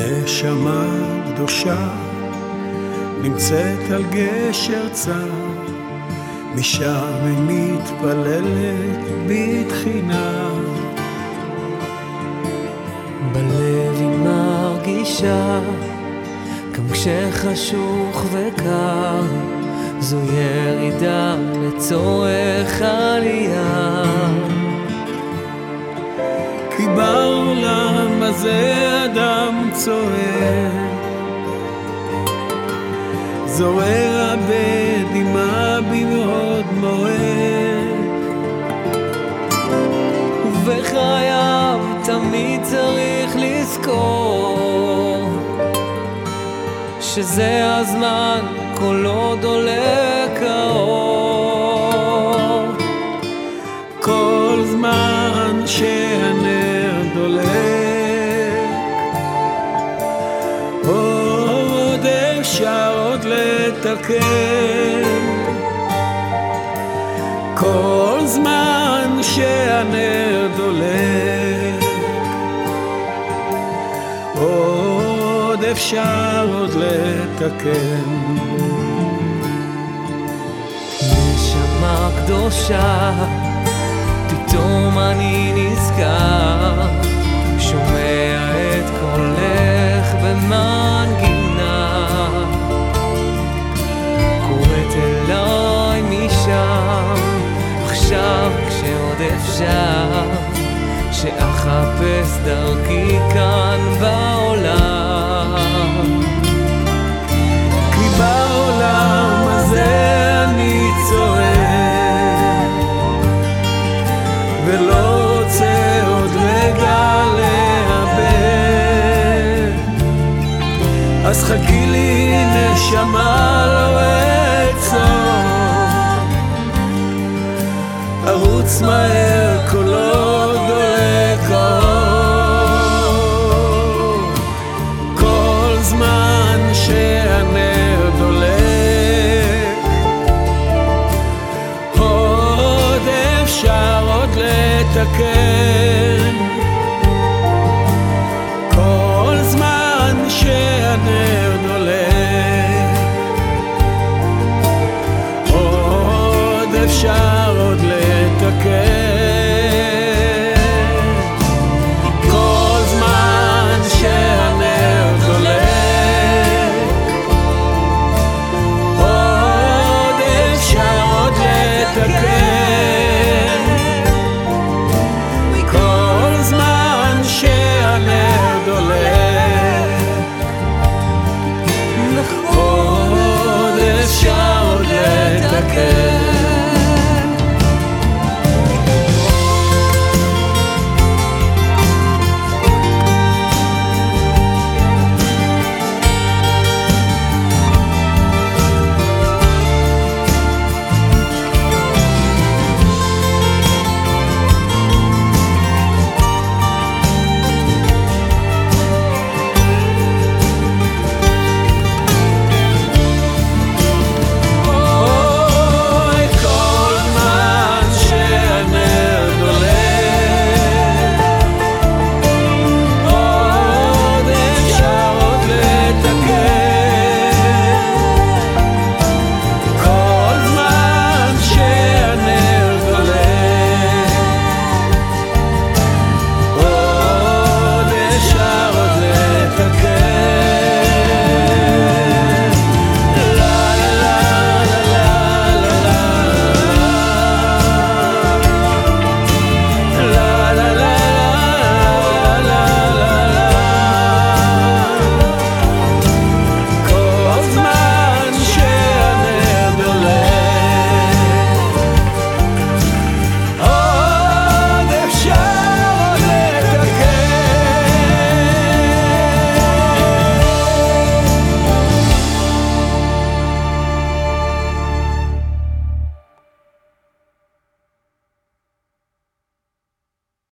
נשמה קדושה נמצאת על גשר צר, משם היא מתפללת בתחינה. בלב היא מרגישה, גם כשחשוך וקר, זו ירידה לצורך עלייה. כי בעולם הזה צועק, זורע בדמעה במאוד מועד. ובחייו תמיד צריך לזכור שזה הזמן כל עוד עולה כאור. אפשר עוד לתקן. כל זמן שהנר דולק, עוד אפשר עוד לתקן. נשמה קדושה, פתאום אני נזכר, אפשר, שאחפש דרכי כאן בעולם. כי בעולם הזה אני צועק ולא רוצה עוד רגע לאבד אז חכי לתקן כל זמן שהנר דולק